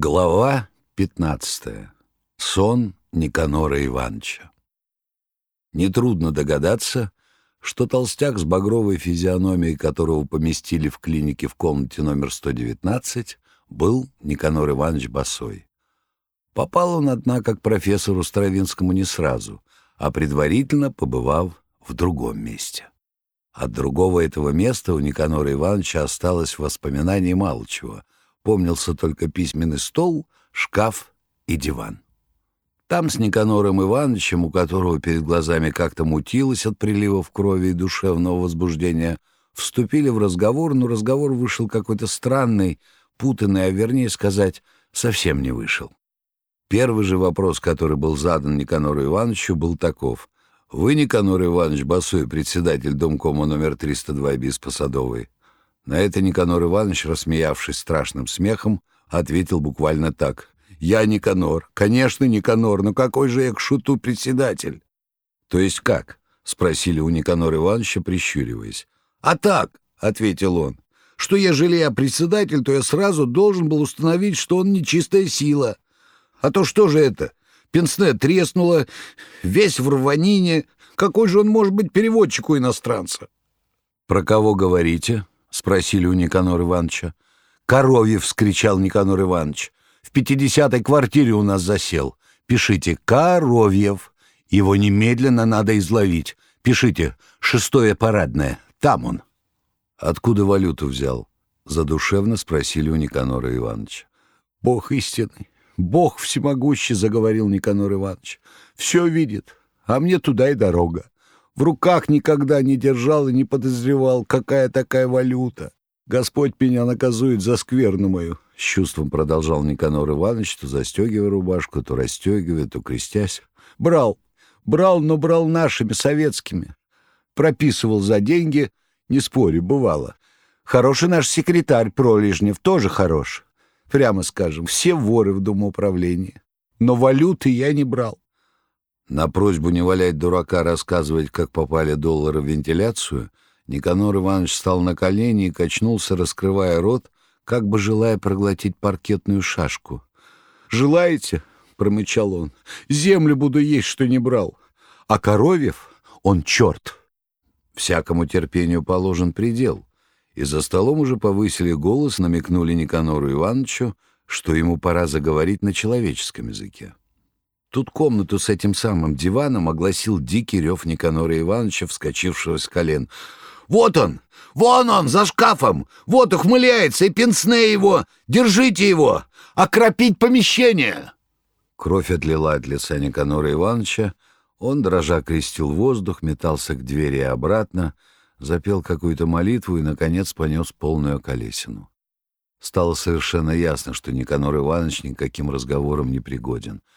Глава 15. Сон Никанора Ивановича. Нетрудно догадаться, что толстяк с багровой физиономией, которого поместили в клинике в комнате номер 119, был Никанор Иванович Басой. Попал он, однако, к профессору Стравинскому не сразу, а предварительно побывав в другом месте. От другого этого места у Никанора Ивановича осталось воспоминаний мало чего — помнился только письменный стол, шкаф и диван. Там с Никанором Ивановичем, у которого перед глазами как-то мутилось от приливов крови и душевного возбуждения, вступили в разговор, но разговор вышел какой-то странный, путанный, а вернее сказать, совсем не вышел. Первый же вопрос, который был задан Никанору Ивановичу, был таков. «Вы, Никанор Иванович Басой, председатель Домкома номер 302 БИС по Садовой?» На это Никанор Иванович, рассмеявшись страшным смехом, ответил буквально так. «Я Никанор. Конечно, Никанор, но какой же я к шуту председатель?» «То есть как?» — спросили у Никанора Ивановича, прищуриваясь. «А так», — ответил он, — «что ежели я председатель, то я сразу должен был установить, что он нечистая сила. А то что же это? Пенсне треснуло, весь в рванине. Какой же он может быть переводчик у иностранца?» «Про кого говорите?» — спросили у Никанора Ивановича. «Коровьев!» — вскричал Никанор Иванович. «В пятидесятой квартире у нас засел. Пишите «Коровьев». Его немедленно надо изловить. Пишите «Шестое парадное». Там он». «Откуда валюту взял?» — задушевно спросили у Никанора Ивановича. «Бог истинный, Бог всемогущий», — заговорил Никанор Иванович. «Все видит, а мне туда и дорога. В руках никогда не держал и не подозревал, какая такая валюта. Господь меня наказует за скверну мою. С чувством продолжал Никанор Иванович, то застегивая рубашку, то расстегивая, то крестясь. Брал, брал, но брал нашими, советскими. Прописывал за деньги, не спорю, бывало. Хороший наш секретарь Пролежнев, тоже хорош. Прямо скажем, все воры в Домоуправлении. Но валюты я не брал. На просьбу не валять дурака рассказывать, как попали доллары в вентиляцию, Никанор Иванович встал на колени и качнулся, раскрывая рот, как бы желая проглотить паркетную шашку. «Желаете?» — промычал он. «Землю буду есть, что не брал. А Коровьев — он черт!» Всякому терпению положен предел. И за столом уже повысили голос, намекнули Никанору Ивановичу, что ему пора заговорить на человеческом языке. Тут комнату с этим самым диваном огласил дикий рев Никанора Ивановича, вскочившего с колен. «Вот он! Вон он, за шкафом! Вот ухмыляется, и пенсне его! Держите его! Окропить помещение!» Кровь отлила от лица Никанора Ивановича. Он, дрожа, крестил воздух, метался к двери и обратно, запел какую-то молитву и, наконец, понес полную колесину. Стало совершенно ясно, что Никанор Иванович никаким разговором не пригоден —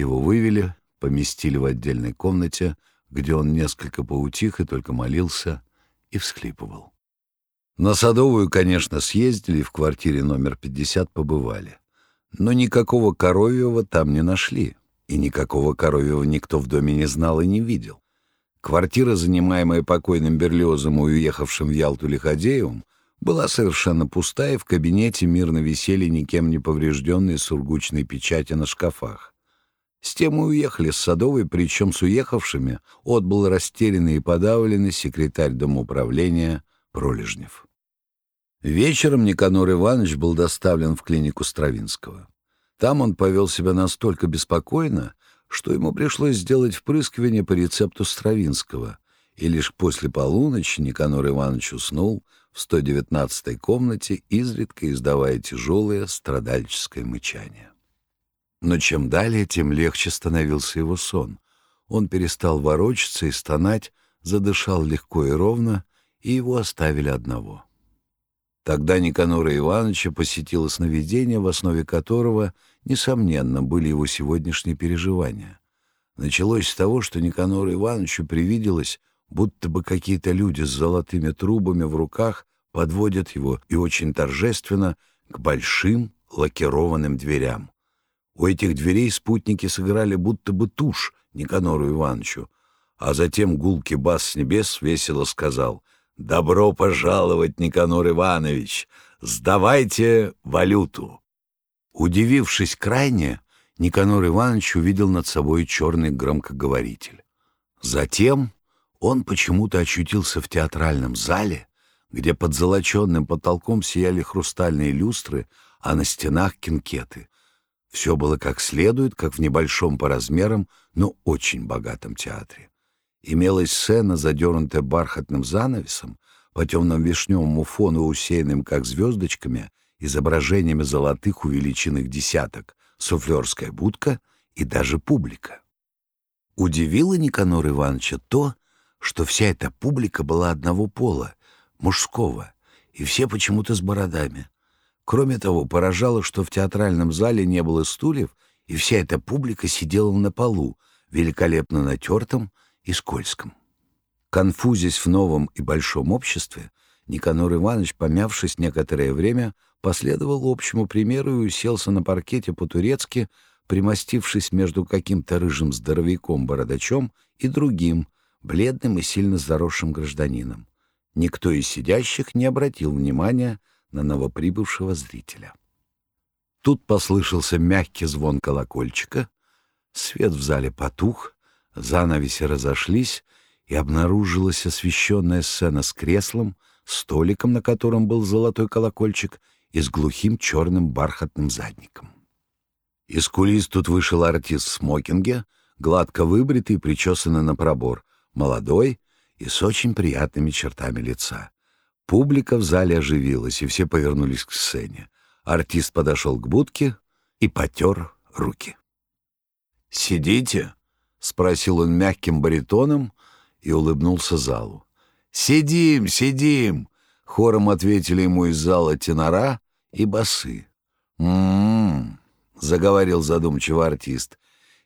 его вывели, поместили в отдельной комнате, где он несколько поутих и только молился и всхлипывал. На Садовую, конечно, съездили и в квартире номер 50 побывали. Но никакого Коровьева там не нашли, и никакого Коровьева никто в доме не знал и не видел. Квартира, занимаемая покойным Берлиозом и уехавшим в Ялту Лиходеевым, была совершенно пустая, и в кабинете мирно висели никем не поврежденные сургучные печати на шкафах. С тем мы уехали с Садовой, причем с уехавшими отбыл растерянный и подавленный секретарь домоуправления Пролежнев. Вечером Никанор Иванович был доставлен в клинику Стравинского. Там он повел себя настолько беспокойно, что ему пришлось сделать впрыскивание по рецепту Стравинского, и лишь после полуночи Никанор Иванович уснул в 119-й комнате, изредка издавая тяжелое страдальческое мычание. Но чем далее, тем легче становился его сон. Он перестал ворочаться и стонать, задышал легко и ровно, и его оставили одного. Тогда Никанора Ивановича посетило сновидение, в основе которого, несомненно, были его сегодняшние переживания. Началось с того, что Никанору Ивановичу привиделось, будто бы какие-то люди с золотыми трубами в руках подводят его и очень торжественно к большим лакированным дверям. У этих дверей спутники сыграли будто бы тушь Никанору Ивановичу, а затем гулкий бас с небес весело сказал «Добро пожаловать, Никанор Иванович! Сдавайте валюту!» Удивившись крайне, Никанор Иванович увидел над собой черный громкоговоритель. Затем он почему-то очутился в театральном зале, где под золоченным потолком сияли хрустальные люстры, а на стенах кинкеты. Все было как следует, как в небольшом по размерам, но очень богатом театре. Имелась сцена, задернутая бархатным занавесом, по темному вишневому фону, усеянным как звездочками, изображениями золотых увеличенных десяток, суфлерская будка и даже публика. Удивило Никанор Ивановича то, что вся эта публика была одного пола, мужского, и все почему-то с бородами. Кроме того, поражало, что в театральном зале не было стульев, и вся эта публика сидела на полу, великолепно натертом и скользком. Конфузясь в новом и большом обществе, Никанор Иванович, помявшись некоторое время, последовал общему примеру и уселся на паркете по-турецки, примостившись между каким-то рыжим здоровяком-бородачом и другим, бледным и сильно заросшим гражданином. Никто из сидящих не обратил внимания на новоприбывшего зрителя. Тут послышался мягкий звон колокольчика, свет в зале потух, занавеси разошлись, и обнаружилась освещенная сцена с креслом, столиком, на котором был золотой колокольчик, и с глухим черным бархатным задником. Из кулис тут вышел артист в смокинге, гладко выбритый и причесанный на пробор, молодой и с очень приятными чертами лица. Публика в зале оживилась, и все повернулись к сцене. Артист подошел к будке и потер руки. «Сидите?» — спросил он мягким баритоном и улыбнулся залу. «Сидим, сидим!» — хором ответили ему из зала тенора и басы. «М-м-м», заговорил задумчиво артист.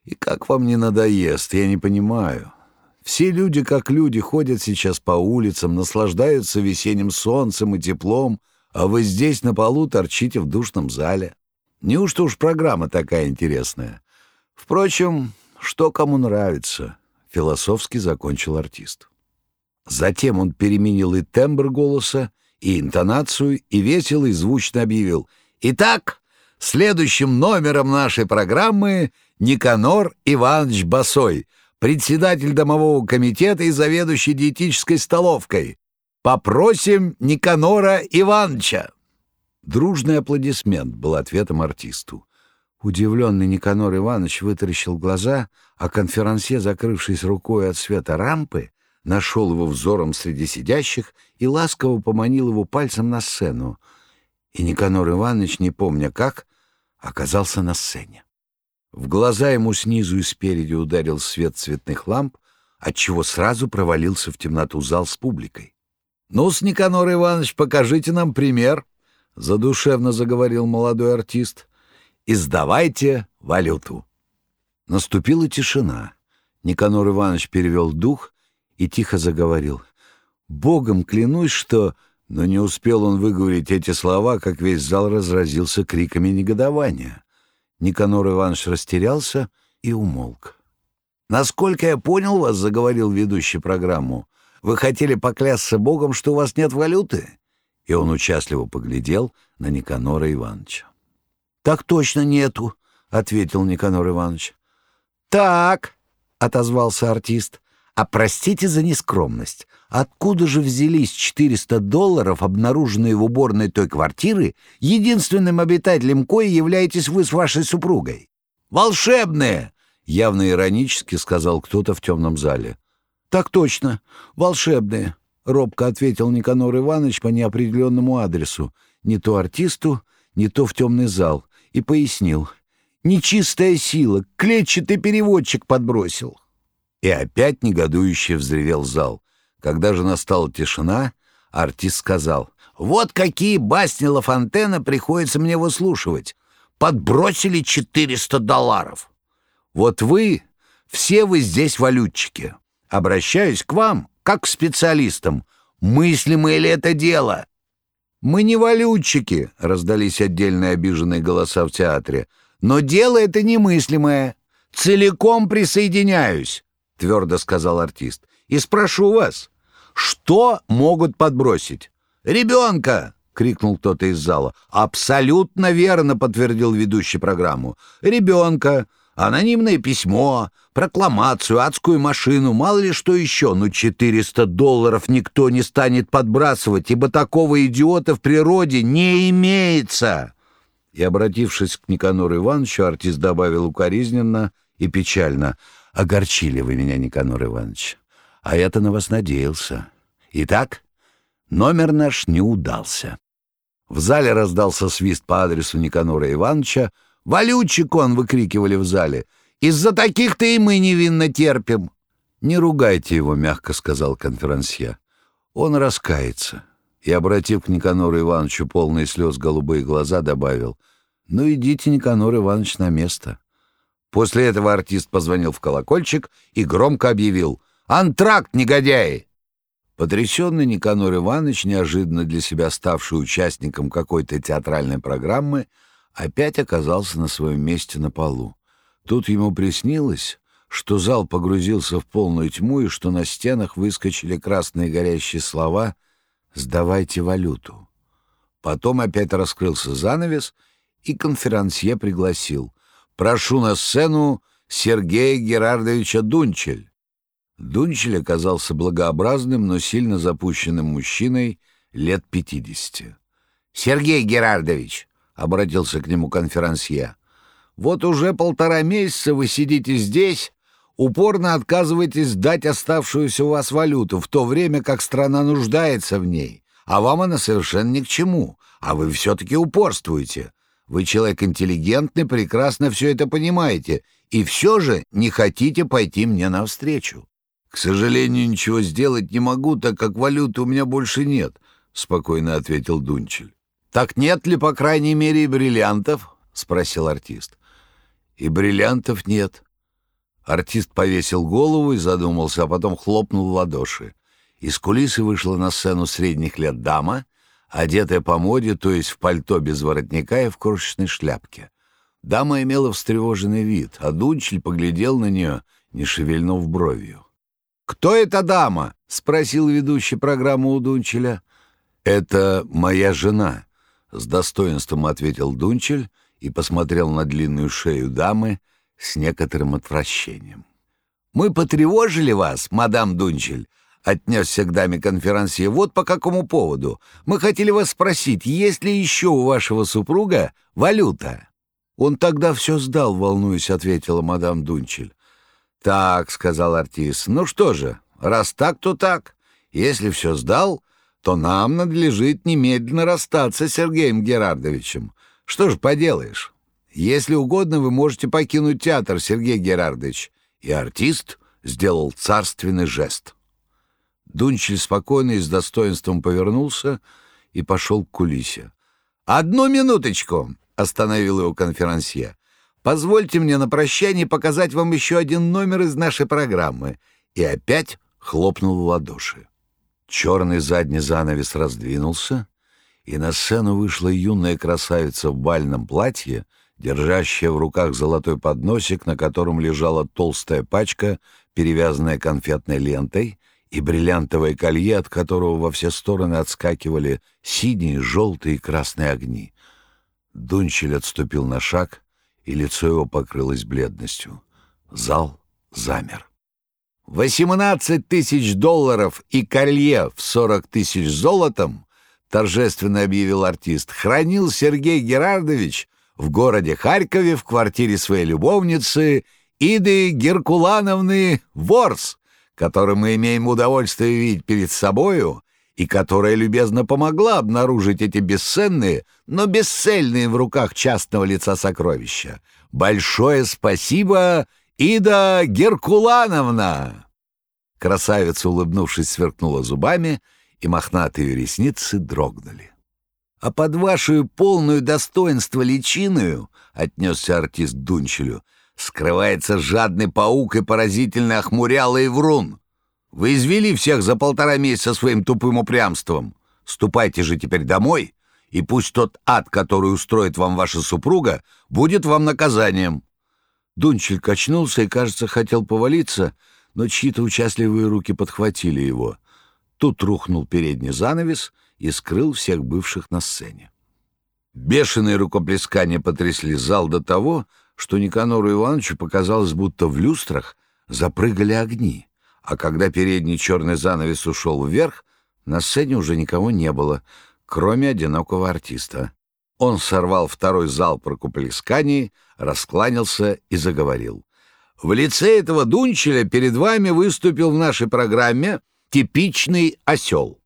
«И как вам не надоест, я не понимаю. Все люди, как люди, ходят сейчас по улицам, наслаждаются весенним солнцем и теплом, а вы здесь на полу торчите в душном зале. Неужто уж программа такая интересная? Впрочем, что кому нравится, — философски закончил артист. Затем он переменил и тембр голоса, и интонацию, и весело и звучно объявил. «Итак, следующим номером нашей программы Никанор Иванович Басой — председатель домового комитета и заведующий диетической столовкой. Попросим Никанора Ивановича. Дружный аплодисмент был ответом артисту. Удивленный Никанор Иванович вытаращил глаза, а конферансье, закрывшись рукой от света рампы, нашел его взором среди сидящих и ласково поманил его пальцем на сцену. И Никанор Иванович, не помня как, оказался на сцене. В глаза ему снизу и спереди ударил свет цветных ламп, отчего сразу провалился в темноту зал с публикой. «Ну-с, Никанор Иванович, покажите нам пример», — задушевно заговорил молодой артист. «Издавайте валюту». Наступила тишина. Никанор Иванович перевел дух и тихо заговорил. «Богом клянусь, что...» Но не успел он выговорить эти слова, как весь зал разразился криками негодования. Никанор Иванович растерялся и умолк. «Насколько я понял вас, — заговорил ведущий программу, — вы хотели поклясться Богом, что у вас нет валюты?» И он участливо поглядел на Никанора Ивановича. «Так точно нету», — ответил Никанор Иванович. «Так», — отозвался артист, — «а простите за нескромность. Откуда же взялись 400 долларов, обнаруженные в уборной той квартиры, единственным обитателем кои являетесь вы с вашей супругой? «Волшебные!» — явно иронически сказал кто-то в темном зале. «Так точно, волшебные», — робко ответил Никанор Иванович по неопределенному адресу, не то артисту, не то в темный зал, и пояснил. «Нечистая сила, клетчатый переводчик подбросил». И опять негодующе взревел зал — когда же настала тишина, артист сказал, «Вот какие басни Ла приходится мне выслушивать. Подбросили 400 долларов. Вот вы, все вы здесь валютчики. Обращаюсь к вам, как к специалистам. Мыслимое ли это дело?» «Мы не валютчики», — раздались отдельные обиженные голоса в театре. «Но дело это немыслимое. Целиком присоединяюсь», — твердо сказал артист. «И спрошу вас, что могут подбросить? Ребенка! — крикнул кто-то из зала. «Абсолютно верно», — подтвердил ведущий программу. «Ребенка, анонимное письмо, прокламацию, адскую машину, мало ли что еще, но 400 долларов никто не станет подбрасывать, ибо такого идиота в природе не имеется». И, обратившись к Никанору Ивановичу, артист добавил укоризненно и печально. «Огорчили вы меня, Никанор Иванович, а я-то на вас надеялся. Итак, номер наш не удался». В зале раздался свист по адресу Никанора Ивановича. «Валютчик он!» — выкрикивали в зале. «Из-за таких-то и мы невинно терпим!» «Не ругайте его», — мягко сказал конферансье. «Он раскается». И, обратив к Никанору Ивановичу полные слез голубые глаза, добавил, «Ну, идите, Никанор Иванович, на место». После этого артист позвонил в колокольчик и громко объявил «Антракт, негодяи!» Потрясенный Никанор Иванович, неожиданно для себя ставший участником какой-то театральной программы, опять оказался на своем месте на полу. Тут ему приснилось, что зал погрузился в полную тьму и что на стенах выскочили красные горящие слова «Сдавайте валюту». Потом опять раскрылся занавес, и конферансье пригласил «Прошу на сцену Сергея Герардовича Дунчель». Дунчель оказался благообразным, но сильно запущенным мужчиной лет пятидесяти. «Сергей Герардович», — обратился к нему конферансье, — «вот уже полтора месяца вы сидите здесь, упорно отказываетесь дать оставшуюся у вас валюту, в то время как страна нуждается в ней, а вам она совершенно ни к чему, а вы все-таки упорствуете. Вы человек интеллигентный, прекрасно все это понимаете, и все же не хотите пойти мне навстречу. «К сожалению, ничего сделать не могу, так как валюты у меня больше нет», — спокойно ответил Дунчель. «Так нет ли, по крайней мере, и бриллиантов?» — спросил артист. «И бриллиантов нет». Артист повесил голову и задумался, а потом хлопнул в ладоши. Из кулисы вышла на сцену средних лет дама, одетая по моде, то есть в пальто без воротника и в крошечной шляпке. Дама имела встревоженный вид, а Дунчель поглядел на нее, не шевельнув бровью. «Кто эта дама?» — спросил ведущий программу у Дунчеля. «Это моя жена», — с достоинством ответил Дунчель и посмотрел на длинную шею дамы с некоторым отвращением. «Мы потревожили вас, мадам Дунчель?» — отнесся к даме конферансье. «Вот по какому поводу. Мы хотели вас спросить, есть ли еще у вашего супруга валюта?» «Он тогда все сдал, волнуюсь», — ответила мадам Дунчель. «Так», — сказал артист, — «ну что же, раз так, то так. Если все сдал, то нам надлежит немедленно расстаться с Сергеем Герардовичем. Что ж поделаешь? Если угодно, вы можете покинуть театр, Сергей Герардович». И артист сделал царственный жест. Дунчель спокойно и с достоинством повернулся и пошел к кулисе. «Одну минуточку!» — остановил его конферансье. Позвольте мне на прощание показать вам еще один номер из нашей программы». И опять хлопнул в ладоши. Черный задний занавес раздвинулся, и на сцену вышла юная красавица в бальном платье, держащая в руках золотой подносик, на котором лежала толстая пачка, перевязанная конфетной лентой, и бриллиантовое колье, от которого во все стороны отскакивали синие, желтые и красные огни. Дунчель отступил на шаг, и лицо его покрылось бледностью. Зал замер. «Восемнадцать тысяч долларов и колье в сорок тысяч золотом», — торжественно объявил артист, — хранил Сергей Герардович в городе Харькове в квартире своей любовницы Иды Геркулановны Ворс, которую мы имеем удовольствие видеть перед собою и которая любезно помогла обнаружить эти бесценные, но бесцельные в руках частного лица сокровища. Большое спасибо, Ида Геркулановна!» Красавица, улыбнувшись, сверкнула зубами, и мохнатые ресницы дрогнули. «А под вашу полную достоинство личиную, — отнесся артист Дунчелю, — скрывается жадный паук и поразительно охмурялый врун. Вы извели всех за полтора месяца своим тупым упрямством. Ступайте же теперь домой, и пусть тот ад, который устроит вам ваша супруга, будет вам наказанием». Дунчель качнулся и, кажется, хотел повалиться, но чьи-то участливые руки подхватили его. Тут рухнул передний занавес и скрыл всех бывших на сцене. Бешеные рукоплескания потрясли зал до того, что Никанору Ивановичу показалось, будто в люстрах запрыгали огни, а когда передний черный занавес ушел вверх, на сцене уже никого не было, кроме одинокого артиста. Он сорвал второй залп рукоплесканий, раскланялся и заговорил. «В лице этого Дунчеля перед вами выступил в нашей программе типичный осел.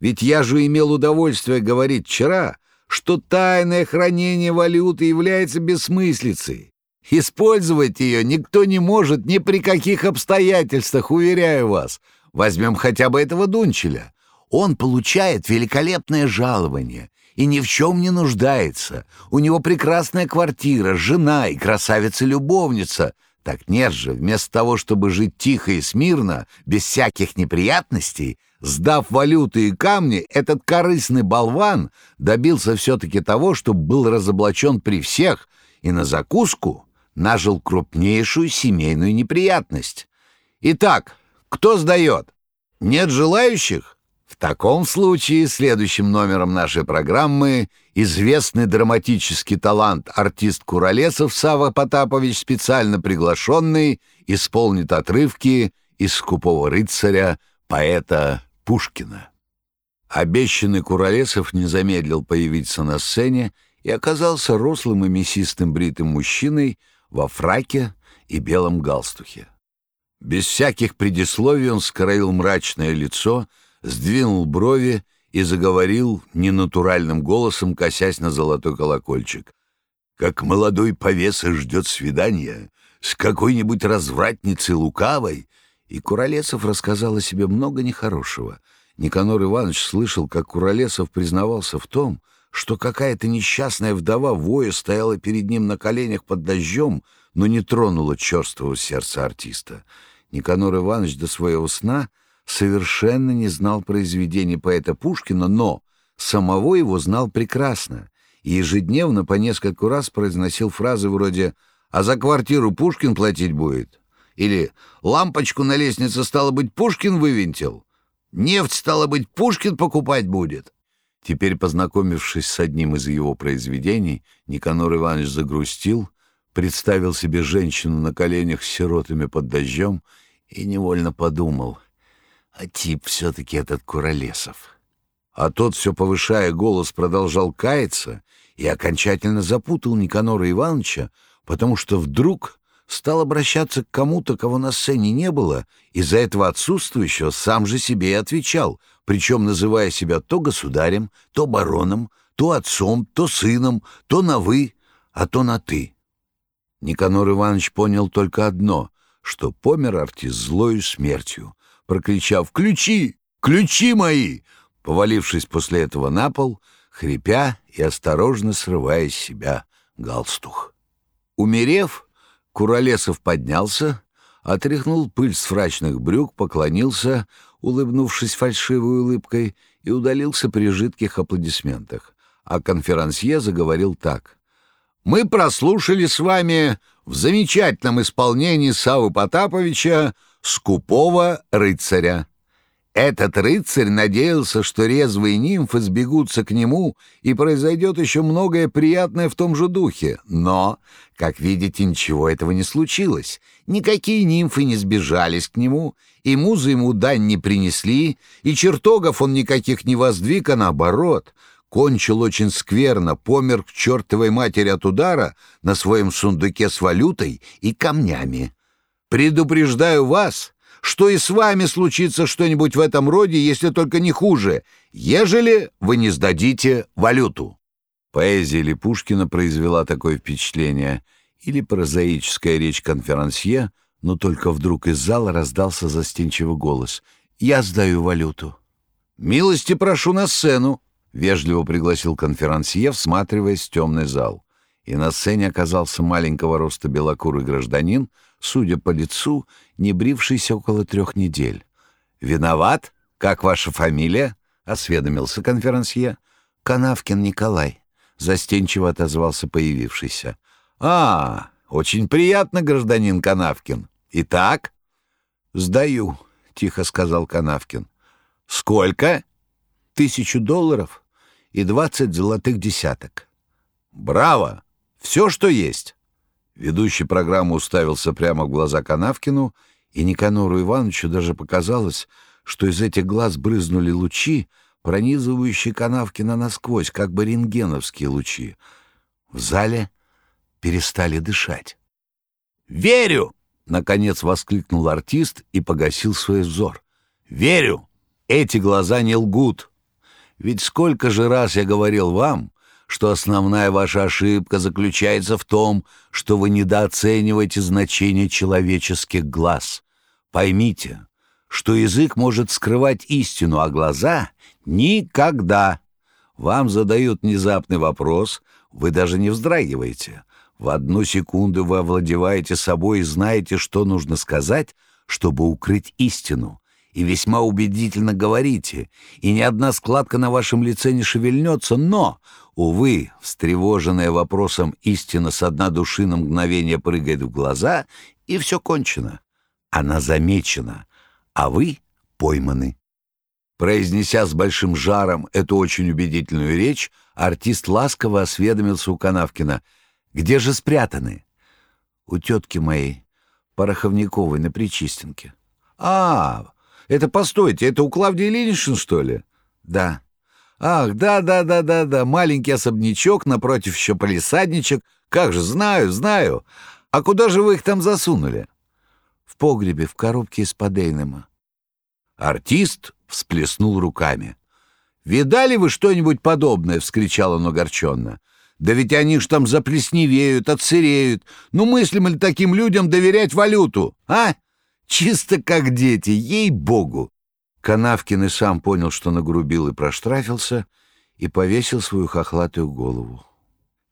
Ведь я же имел удовольствие говорить вчера, что тайное хранение валюты является бессмыслицей. Использовать ее никто не может ни при каких обстоятельствах, уверяю вас. Возьмем хотя бы этого Дунчеля. Он получает великолепное жалование и ни в чем не нуждается. У него прекрасная квартира, жена и красавица-любовница. Так нет же, вместо того, чтобы жить тихо и смирно, без всяких неприятностей, сдав валюты и камни, этот корыстный болван добился все-таки того, чтобы был разоблачен при всех и на закуску нажил крупнейшую семейную неприятность. Итак, кто сдает? Нет желающих? В таком случае следующим номером нашей программы известный драматический талант артист Куролесов Сава Потапович, специально приглашенный, исполнит отрывки из «Скупого рыцаря» поэта Пушкина. Обещанный Куролесов не замедлил появиться на сцене и оказался рослым и мясистым бритым мужчиной во фраке и белом галстухе. Без всяких предисловий он скроил мрачное лицо — сдвинул брови и заговорил ненатуральным голосом, косясь на золотой колокольчик. «Как молодой повеса ждет свидания с какой-нибудь развратницей лукавой». И Куролесов рассказал о себе много нехорошего. Никанор Иванович слышал, как Куролесов признавался в том, что какая-то несчастная вдова воя стояла перед ним на коленях под дождем, но не тронула черствого сердца артиста. Никанор Иванович до своего сна совершенно не знал произведений поэта Пушкина, но самого его знал прекрасно и ежедневно по нескольку раз произносил фразы вроде «А за квартиру Пушкин платить будет?» или «Лампочку на лестнице, стало быть, Пушкин вывинтил?» «Нефть, стало быть, Пушкин покупать будет?» Теперь, познакомившись с одним из его произведений, Никанор Иванович загрустил, представил себе женщину на коленях с сиротами под дождем и невольно подумал — а тип все-таки этот Куролесов. А тот, все повышая голос, продолжал каяться и окончательно запутал Никанора Ивановича, потому что вдруг стал обращаться к кому-то, кого на сцене не было, и за этого отсутствующего сам же себе и отвечал, причем называя себя то государем, то бароном, то отцом, то сыном, то на «вы», а то на «ты». Никанор Иванович понял только одно, что помер артист злою смертью, прокричав «Ключи! Ключи мои!» повалившись после этого на пол, хрипя и осторожно срывая с себя галстух. Умерев, Куролесов поднялся, отряхнул пыль с фрачных брюк, поклонился, улыбнувшись фальшивой улыбкой, и удалился при жидких аплодисментах. А конферансье заговорил так. «Мы прослушали с вами в замечательном исполнении Савы Потаповича скупого рыцаря. Этот рыцарь надеялся, что резвые нимфы сбегутся к нему, и произойдет еще многое приятное в том же духе. Но, как видите, ничего этого не случилось. Никакие нимфы не сбежались к нему, и музы ему дань не принесли, и чертогов он никаких не воздвиг, а наоборот — кончил очень скверно, помер к чертовой матери от удара на своем сундуке с валютой и камнями. Предупреждаю вас, что и с вами случится что-нибудь в этом роде, если только не хуже, ежели вы не сдадите валюту». Поэзия Липушкина произвела такое впечатление, или прозаическая речь конферансье, но только вдруг из зала раздался застенчивый голос. «Я сдаю валюту». «Милости прошу на сцену», — вежливо пригласил конферансье, всматриваясь в темный зал. И на сцене оказался маленького роста белокурый гражданин судя по лицу, не брившийся около трех недель. «Виноват? Как ваша фамилия?» — осведомился конферансье. «Канавкин Николай», — застенчиво отозвался появившийся. «А, очень приятно, гражданин Канавкин. Итак?» «Сдаю», — тихо сказал Канавкин. Сколько? Тысячу долларов и двадцать золотых десяток. Браво! Все, что есть. Ведущий программы уставился прямо в глаза Канавкину, и Никанору Ивановичу даже показалось, что из этих глаз брызнули лучи, пронизывающие Канавкина насквозь, как бы рентгеновские лучи. В зале перестали дышать. «Верю!» — наконец воскликнул артист и погасил свой взор. «Верю! Эти глаза не лгут! Ведь сколько же раз я говорил вам, что основная ваша ошибка заключается в том, что вы недооцениваете значение человеческих глаз. Поймите, что язык может скрывать истину, а глаза — никогда. Вам задают внезапный вопрос, вы даже не вздрагиваете. В одну секунду вы овладеваете собой и знаете, что нужно сказать, чтобы укрыть истину. И весьма убедительно говорите, и ни одна складка на вашем лице не шевельнется, но, увы, встревоженная вопросом истина с дна души на мгновение прыгает в глаза, и все кончено. Она замечена, а вы пойманы. Произнеся с большим жаром эту очень убедительную речь, артист ласково осведомился у Канавкина. «Где же спрятаны?» «У тетки моей, Пороховниковой, на Причистенке». «А, это, постойте, это у Клавдии Ильиничны, что ли?» «Да». «Ах, да-да-да-да-да, маленький особнячок, напротив еще полисадничек. Как же, знаю, знаю. А куда же вы их там засунули?» «В погребе, в коробке из-под Эйнема». Артист всплеснул руками. «Видали вы что-нибудь подобное?» — вскричал он огорченно. «Да ведь они ж там заплесневеют, отсыреют. Ну мыслим ли таким людям доверять валюту, а? Чисто как дети, ей-богу!» Канавкин и сам понял, что нагрубил и проштрафился, и повесил свою хохлатую голову.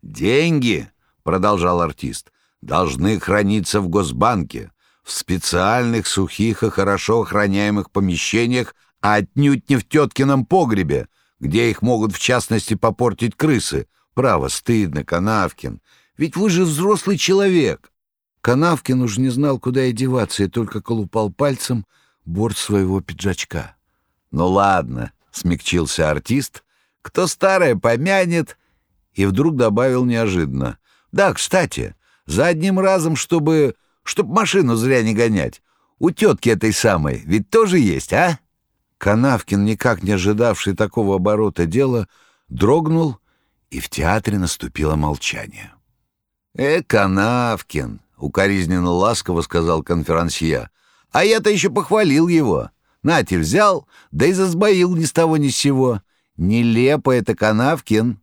«Деньги», — продолжал артист, — «должны храниться в Госбанке, в специальных, сухих и хорошо охраняемых помещениях, а отнюдь не в теткином погребе, где их могут в частности попортить крысы. Право, стыдно, Канавкин, ведь вы же взрослый человек». Канавкин уж не знал, куда и деваться, и только колупал пальцем борт своего пиджачка. «Ну ладно», — смягчился артист, — «кто старое помянет», и вдруг добавил неожиданно. «Да, кстати, за одним разом, чтобы чтоб машину зря не гонять. У тетки этой самой ведь тоже есть, а?» Канавкин, никак не ожидавший такого оборота дела, дрогнул, и в театре наступило молчание. «Э, Канавкин!» — укоризненно ласково сказал конферансье. «А я-то еще похвалил его. Нате взял, да и засбоил ни с того ни с сего. Нелепо это, Канавкин.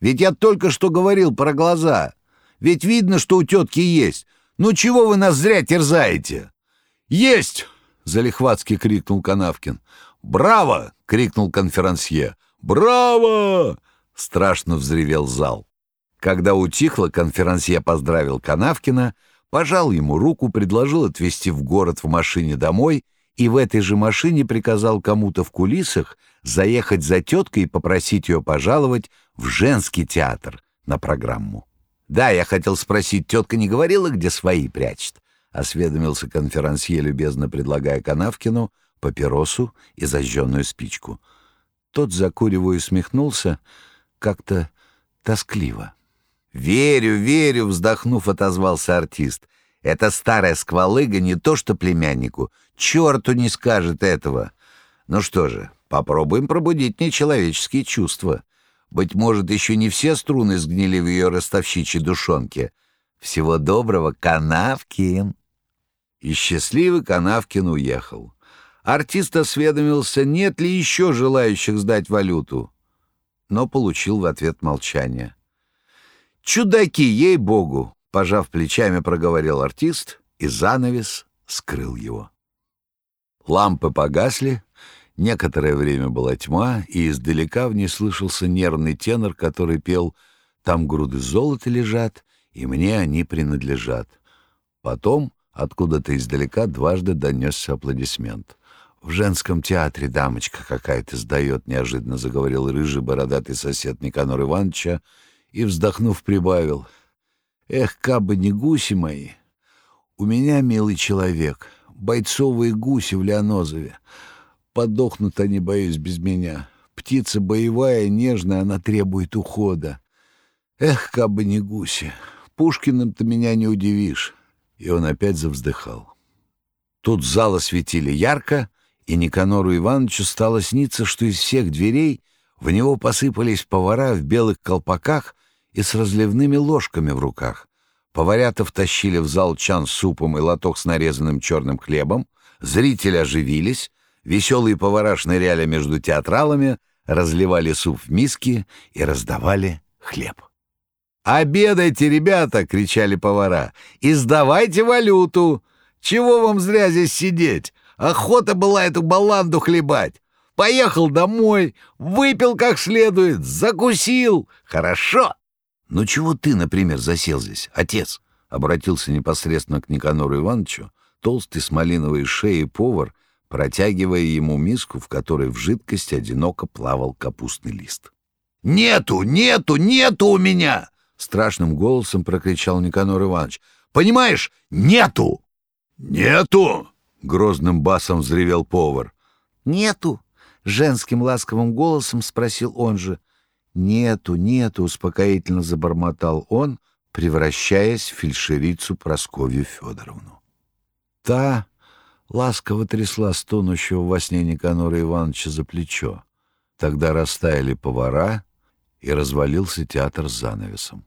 Ведь я только что говорил про глаза. Ведь видно, что у тетки есть. Ну чего вы нас зря терзаете?» «Есть!» — залихватски крикнул Канавкин. «Браво!» — крикнул конферансье. «Браво!» — страшно взревел зал. Когда утихло, конферансье поздравил Канавкина, пожал ему руку, предложил отвезти в город в машине домой и в этой же машине приказал кому-то в кулисах заехать за теткой и попросить ее пожаловать в женский театр на программу. «Да, я хотел спросить, тетка не говорила, где свои прячет?» — осведомился конферансье, любезно предлагая Канавкину папиросу и зажженную спичку. Тот, закуривая, усмехнулся как-то тоскливо. «Верю, верю!» — вздохнув, отозвался артист. «Эта старая сквалыга не то что племяннику, черту не скажет этого. Ну что же, попробуем пробудить нечеловеческие чувства. Быть может, еще не все струны сгнили в ее ростовщичьей душонке. Всего доброго, Канавкин!» И счастливый Канавкин уехал. Артист осведомился, нет ли еще желающих сдать валюту, но получил в ответ молчание. «Чудаки, ей-богу!» — пожав плечами, проговорил артист, и занавес скрыл его. Лампы погасли, Некоторое время была тьма, и издалека в ней слышался нервный тенор, который пел «Там груды золота лежат, и мне они принадлежат». Потом откуда-то издалека дважды донесся аплодисмент. «В женском театре дамочка какая-то сдает», — неожиданно заговорил рыжий бородатый сосед Никанор Ивановича и, вздохнув, прибавил. «Эх, кабы не гуси мои! У меня, милый человек, бойцовые гуси в Леонозове. подохнут они, боюсь, без меня. Птица боевая, нежная, она требует ухода. Эх, кабы не гуси, Пушкиным-то меня не удивишь. И он опять завздыхал. Тут зал осветили ярко, и Никанору Ивановичу стало сниться, что из всех дверей в него посыпались повара в белых колпаках и с разливными ложками в руках. Поварята втащили в зал чан с супом и лоток с нарезанным черным хлебом, зрители оживились, веселые повара шныряли между театралами, разливали суп в миски и раздавали хлеб. «Обедайте, ребята!» — кричали повара. «И сдавайте валюту! Чего вам зря здесь сидеть? Охота была эту баланду хлебать! Поехал домой, выпил как следует, закусил! Хорошо!» «Ну чего ты, например, засел здесь, отец?» — обратился непосредственно к Никанору Ивановичу, толстый с малиновой шеей повар, протягивая ему миску, в которой в жидкости одиноко плавал капустный лист. «Нету, нету, нету у меня!» — страшным голосом прокричал Никанор Иванович. «Понимаешь, нету!» «Нету!» — грозным басом взревел повар. «Нету!» — женским ласковым голосом спросил он же. «Нету, нету!» — успокоительно забормотал он, превращаясь в фельдшерицу Просковью Федоровну. Та ласково трясла стонущего во сне Никанора Ивановича за плечо. Тогда растаяли повара, и развалился театр с занавесом.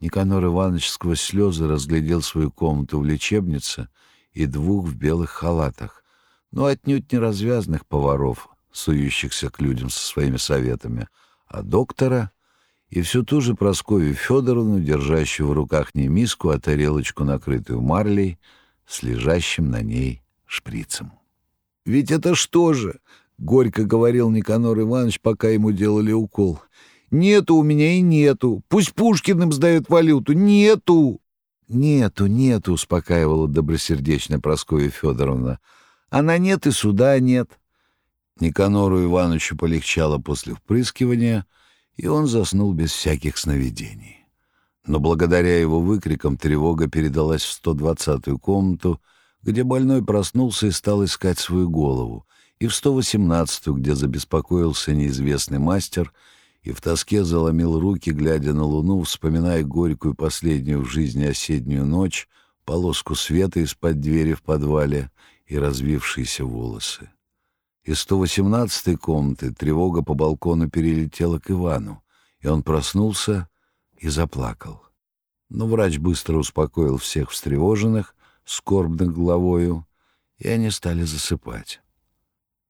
Никанор Иванович сквозь слезы разглядел свою комнату в лечебнице и двух в белых халатах, но отнюдь не развязных поваров, сующихся к людям со своими советами, а доктора и всю ту же Прасковью Федоровну, держащую в руках не миску, а тарелочку, накрытую марлей, с лежащим на ней шприцем. «Ведь это что же?» — горько говорил Никанор Иванович, пока ему делали укол. Нету у меня и нету. Пусть Пушкиным сдают валюту. Нету. Нету, нету, успокаивала добросердечная Прасковья Федоровна. Она нет и суда нет. Никанору Ивановичу полегчало после впрыскивания, и он заснул без всяких сновидений. Но благодаря его выкрикам тревога передалась в 120-ю комнату, где больной проснулся и стал искать свою голову, и в 118-ю, где забеспокоился неизвестный мастер — и в тоске заломил руки, глядя на луну, вспоминая горькую последнюю в жизни осеннюю ночь, полоску света из-под двери в подвале и развившиеся волосы. Из 118-й комнаты тревога по балкону перелетела к Ивану, и он проснулся и заплакал. Но врач быстро успокоил всех встревоженных, скорбных головою, и они стали засыпать.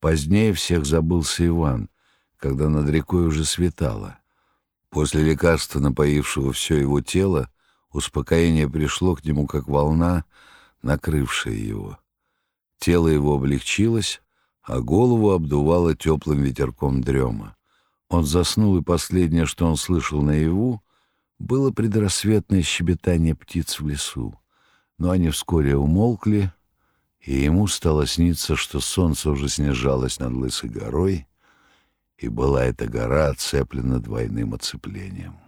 Позднее всех забылся Иван, когда над рекой уже светало. После лекарства, напоившего все его тело, успокоение пришло к нему, как волна, накрывшая его. Тело его облегчилось, а голову обдувало теплым ветерком дрема. Он заснул, и последнее, что он слышал наяву, было предрассветное щебетание птиц в лесу. Но они вскоре умолкли, и ему стало сниться, что солнце уже снижалось над лысой горой, и была эта гора оцеплена двойным оцеплением.